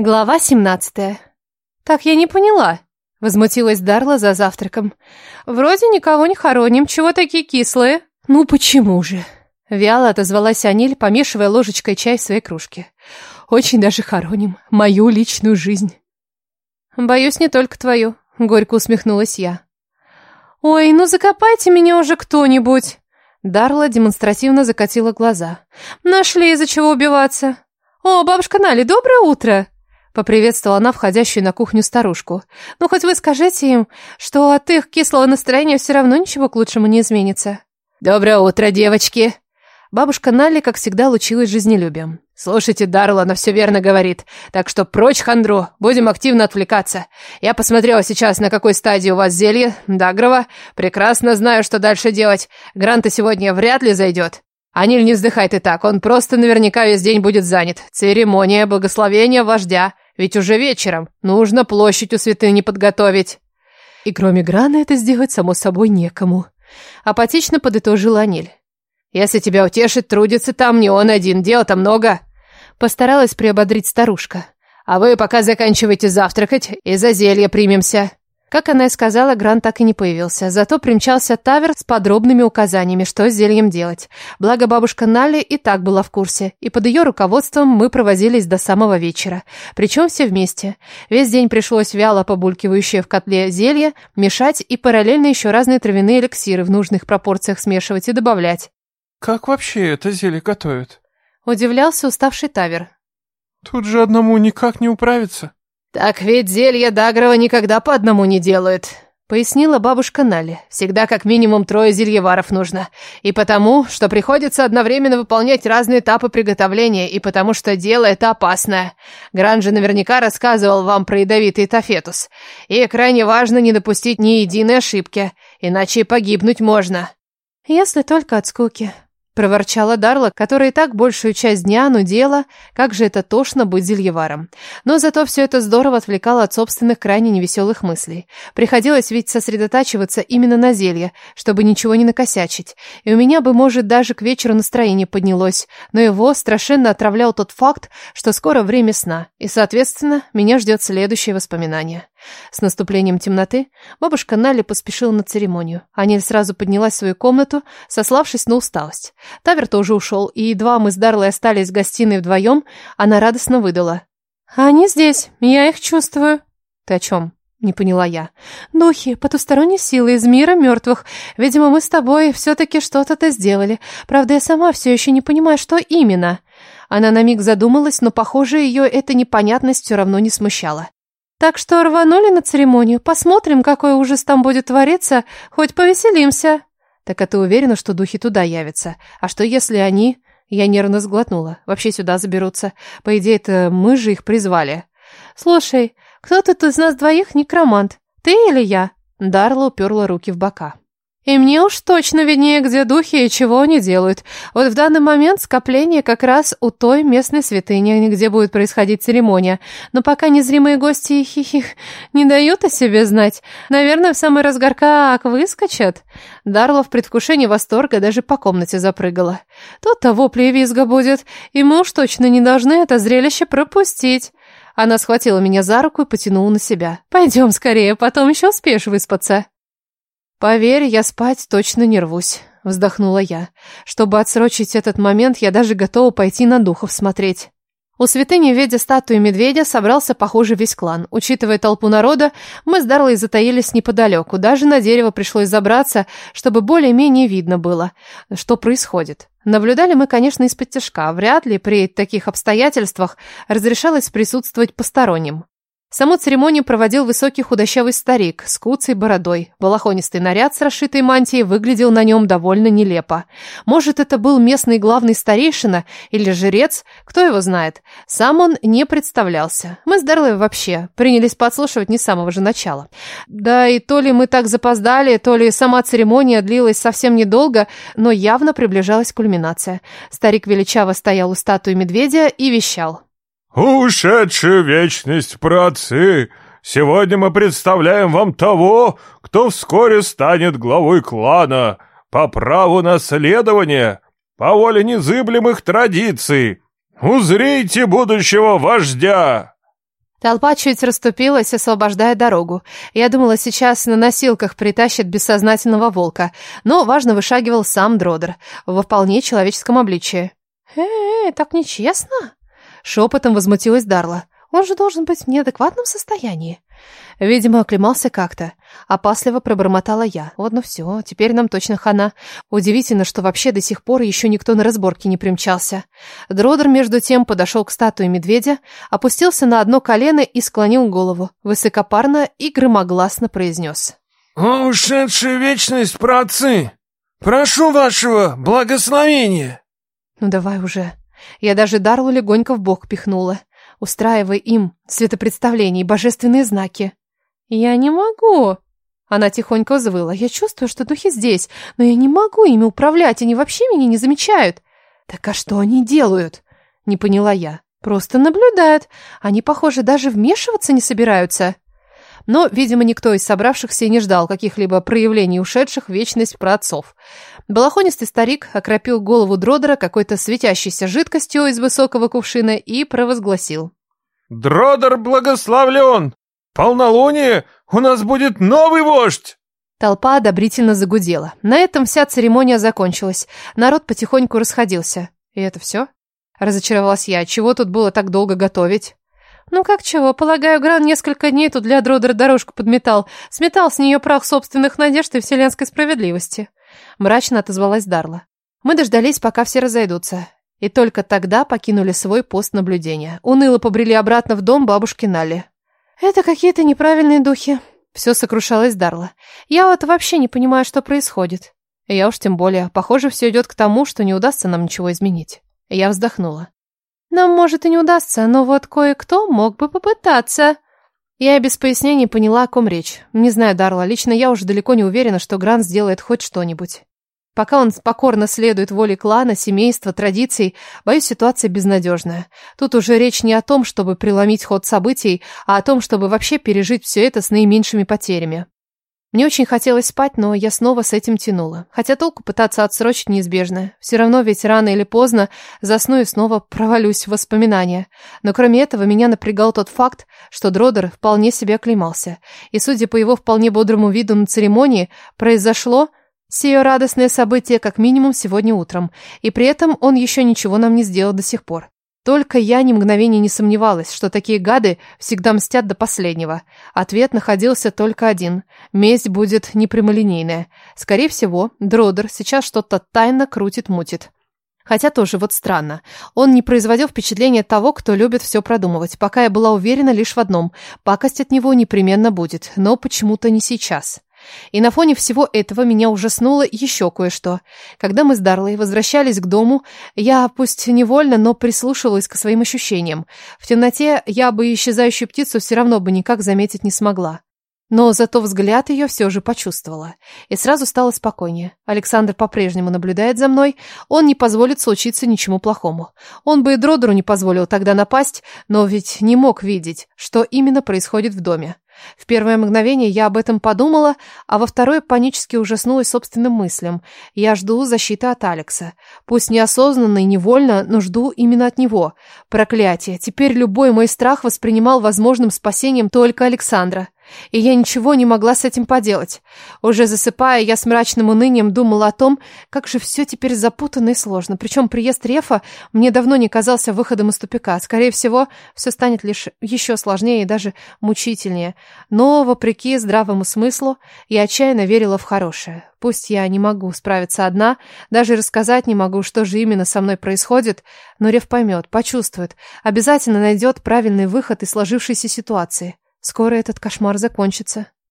Глава 17. Так я не поняла, возмутилась Дарла за завтраком. Вроде никого не хороним, чего такие кислые? Ну почему же? Вяло отозвалась Аниль, помешивая ложечкой чай в своей кружке. Очень даже хороним мою личную жизнь. Боюсь, не только твою, горько усмехнулась я. Ой, ну закопайте меня уже кто-нибудь. Дарла демонстративно закатила глаза. Нашли из-за чего убиваться. О, бабушка Нали, доброе утро. Поприветствовала она входящую на кухню старушку. «Ну, хоть вы скажите им, что от их кислого настроения все равно ничего к лучшему не изменится». «Доброе утро, девочки!» Бабушка Налли, как всегда, лучилась жизнелюбием. «Слушайте, Дарла, она все верно говорит. Так что прочь хандру, будем активно отвлекаться. Я посмотрела сейчас, на какой стадии у вас зелье, Дагрова. Прекрасно знаю, что дальше делать. Гранта сегодня вряд ли зайдет. Аниль, не вздыхай ты так, он просто наверняка весь день будет занят. Церемония благословения вождя. Ведь уже вечером. Нужно площадь у святыни подготовить. И кроме Грана это сделать, само собой, некому. Апатично подытожил Аниль. Если тебя утешит, трудится там не он один, дел-то много. Постаралась приободрить старушка. А вы пока заканчивайте завтракать и за зелье примемся. Как она и сказала, Грант так и не появился. Зато примчался Тавер с подробными указаниями, что с зельем делать. Благо бабушка Нали и так была в курсе, и под ее руководством мы провозились до самого вечера. Причем все вместе. Весь день пришлось вяло побулькивающее в котле зелье мешать и параллельно еще разные травяные эликсиры в нужных пропорциях смешивать и добавлять. «Как вообще это зелье готовят?» Удивлялся уставший Тавер. «Тут же одному никак не управиться». «Так ведь зелья Дагрова никогда по одному не делают», — пояснила бабушка Нали. «Всегда как минимум трое зельеваров нужно. И потому, что приходится одновременно выполнять разные этапы приготовления, и потому что дело это опасное. Гран же наверняка рассказывал вам про ядовитый тафетус. И крайне важно не допустить ни единой ошибки, иначе погибнуть можно». «Если только от скуки», проворчала Дарла, которая и так большую часть дня нудела, как же это тошно быть зельеваром. Но зато все это здорово отвлекало от собственных крайне невеселых мыслей. Приходилось ведь сосредотачиваться именно на зелье, чтобы ничего не накосячить. И у меня бы, может, даже к вечеру настроение поднялось, но его страшенно отравлял тот факт, что скоро время сна, и, соответственно, меня ждет следующее воспоминание. С наступлением темноты бабушка Нали поспешила на церемонию. Анель сразу поднялась в свою комнату, сославшись на усталость. Тавер тоже ушел, и едва мы с Дарлой остались в гостиной вдвоем, она радостно выдала. «Они здесь, я их чувствую». «Ты о чем?» Не поняла я. «Духи, потусторонние силы из мира мертвых. Видимо, мы с тобой все-таки что-то-то сделали. Правда, я сама все еще не понимаю, что именно». Она на миг задумалась, но, похоже, ее эта непонятность все равно не смущала. Так что рванули на церемонию. Посмотрим, какой ужас там будет твориться, хоть повеселимся. Так а ты уверена, что духи туда явятся? А что если они... Я нервно сглотнула. Вообще сюда заберутся. По идее, это мы же их призвали. Слушай, кто тут из нас двоих некромант? Ты или я? Дарла уперла руки в бока. И мне уж точно виднее, где духи и чего они делают. Вот в данный момент скопление как раз у той местной святыни, где будет происходить церемония. Но пока незримые гости хихих не дают о себе знать. Наверное, в самый разгар как выскочат. Дарла в предвкушении восторга даже по комнате запрыгала. Тут-то вопли и визга будет, и мы уж точно не должны это зрелище пропустить. Она схватила меня за руку и потянула на себя. «Пойдем скорее, потом еще успеешь выспаться». «Поверь, я спать точно не рвусь», — вздохнула я. «Чтобы отсрочить этот момент, я даже готова пойти на духов смотреть». У святыни в виде статуи медведя собрался, похоже, весь клан. Учитывая толпу народа, мы с Дарлой затаились неподалеку. Даже на дерево пришлось забраться, чтобы более-менее видно было, что происходит. Наблюдали мы, конечно, из-под тяжка. Вряд ли при таких обстоятельствах разрешалось присутствовать посторонним. Саму церемонию проводил высокий худощавый старик с куцей бородой. Балахонистый наряд с расшитой мантией выглядел на нем довольно нелепо. Может, это был местный главный старейшина или жрец, кто его знает. Сам он не представлялся. Мы с Дарлой вообще принялись подслушивать не с самого же начала. Да и то ли мы так запоздали, то ли сама церемония длилась совсем недолго, но явно приближалась кульминация. Старик величаво стоял у статуи медведя и вещал. «Ушедшие вечность праотцы, сегодня мы представляем вам того, кто вскоре станет главой клана по праву наследования, по воле незыблемых традиций. Узрите будущего вождя!» Толпа чуть расступилась, освобождая дорогу. Я думала, сейчас на носилках притащат бессознательного волка, но важно вышагивал сам Дродер во вполне человеческом обличии. «Э-э, так нечестно!» Шепотом возмутилась Дарла. «Он же должен быть в неадекватном состоянии». Видимо, оклемался как-то. Опасливо пробормотала я. Вот ну все, теперь нам точно хана. Удивительно, что вообще до сих пор еще никто на разборке не примчался. Дродер, между тем, подошел к статуе медведя, опустился на одно колено и склонил голову. Высокопарно и громогласно произнес. «О, ушедшая вечность, праотцы! Прошу вашего благословения!» «Ну давай уже». Я даже Дарлу легонько в бок пихнула, устраивая им светопредставления и божественные знаки. «Я не могу!» Она тихонько взвыла. «Я чувствую, что духи здесь, но я не могу ими управлять, они вообще меня не замечают». «Так а что они делают?» Не поняла я. «Просто наблюдают. Они, похоже, даже вмешиваться не собираются». Но, видимо, никто из собравшихся и не ждал каких-либо проявлений ушедших в вечность праотцов. Балахонистый старик окропил голову Дродера какой-то светящейся жидкостью из высокого кувшина и провозгласил. «Дродер благословлен! Полнолуние! У нас будет новый вождь!» Толпа одобрительно загудела. На этом вся церемония закончилась. Народ потихоньку расходился. И это все? Разочаровалась я. Чего тут было так долго готовить? Ну как чего, полагаю, Гран несколько дней тут для Дродера дорожку подметал, сметал с нее прах собственных надежд и вселенской справедливости. Мрачно отозвалась Дарла. Мы дождались, пока все разойдутся. И только тогда покинули свой пост наблюдения. Уныло побрели обратно в дом бабушки Нали. «Это какие-то неправильные духи», — все сокрушалась Дарла. «Я вот вообще не понимаю, что происходит». Я уж тем более. Похоже, все идет к тому, что не удастся нам ничего изменить. Я вздохнула. Нам, может, и не удастся, но вот кое-кто мог бы попытаться. Я без пояснений поняла, о ком речь. Не знаю, Дарла, лично я уже далеко не уверена, что Грант сделает хоть что-нибудь. Пока он покорно следует воле клана, семейства, традиций, боюсь, ситуация безнадежная. Тут уже речь не о том, чтобы преломить ход событий, а о том, чтобы вообще пережить все это с наименьшими потерями. Мне очень хотелось спать, но я снова с этим тянула. Хотя толку пытаться отсрочить неизбежно. Все равно ведь рано или поздно засну и снова провалюсь в воспоминания. Но кроме этого меня напрягал тот факт, что Дродер вполне себе оклемался. И судя по его вполне бодрому виду на церемонии, произошло сие радостное событие как минимум сегодня утром. И при этом он еще ничего нам не сделал до сих пор. Только я ни мгновения не сомневалась, что такие гады всегда мстят до последнего. Ответ находился только один. Месть будет непрямолинейная. Скорее всего, Дродер сейчас что-то тайно крутит-мутит. Хотя тоже вот странно. Он не производил впечатления того, кто любит все продумывать, пока я была уверена лишь в одном. Пакость от него непременно будет, но почему-то не сейчас. И на фоне всего этого меня ужаснуло еще кое-что. Когда мы с Дарлой возвращались к дому, я, пусть невольно, но прислушивалась к своим ощущениям. В темноте я бы исчезающую птицу все равно бы никак заметить не смогла. Но зато взгляд ее все же почувствовала. И сразу стало спокойнее. Александр по-прежнему наблюдает за мной. Он не позволит случиться ничему плохому. Он бы и Дродеру не позволил тогда напасть, но ведь не мог видеть, что именно происходит в доме. В первое мгновение я об этом подумала, а во второе панически ужаснулась собственным мыслям. Я жду защиты от Алекса. Пусть неосознанно и невольно, но жду именно от него. Проклятие. Теперь любой мой страх воспринимал возможным спасением только Александра. И я ничего не могла с этим поделать. Уже засыпая, я с мрачным унынием думала о том, как же все теперь запутанно и сложно. Причем приезд Рефа мне давно не казался выходом из тупика. Скорее всего, все станет лишь еще сложнее и даже мучительнее. Но, вопреки здравому смыслу, я отчаянно верила в хорошее. Пусть я не могу справиться одна, даже рассказать не могу, что же именно со мной происходит, но Рев поймет, почувствует, обязательно найдет правильный выход из сложившейся ситуации. Скоро этот кошмар закончится.